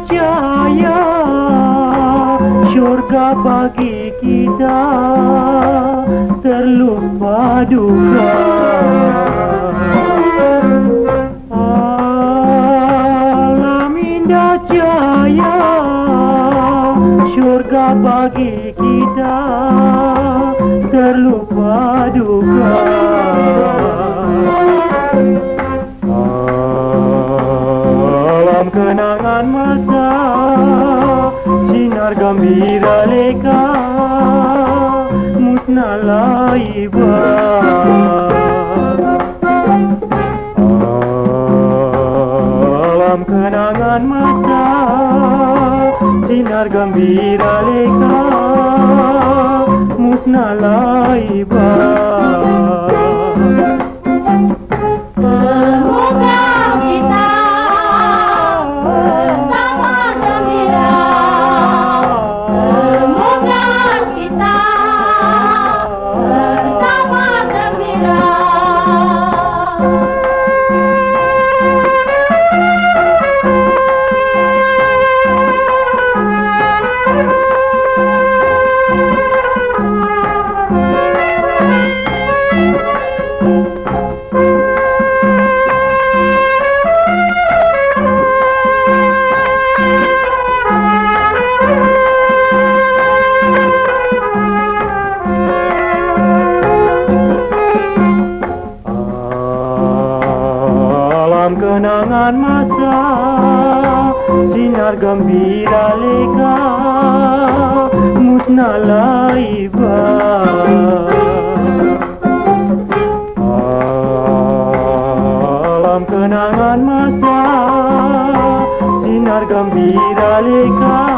percaya Syurga bagi kita Terlupa duka. Alam indah jaya Syurga bagi kita Terlupa duka. Alam kenangan masa Sinar gembira leka Musnah laiba Alam kenangan masa Sinar gembira leka Musnah laiba Alam kenangan masa Sinar gembira leka Musnah laiba. Alam kenangan masa Sinar gembira leka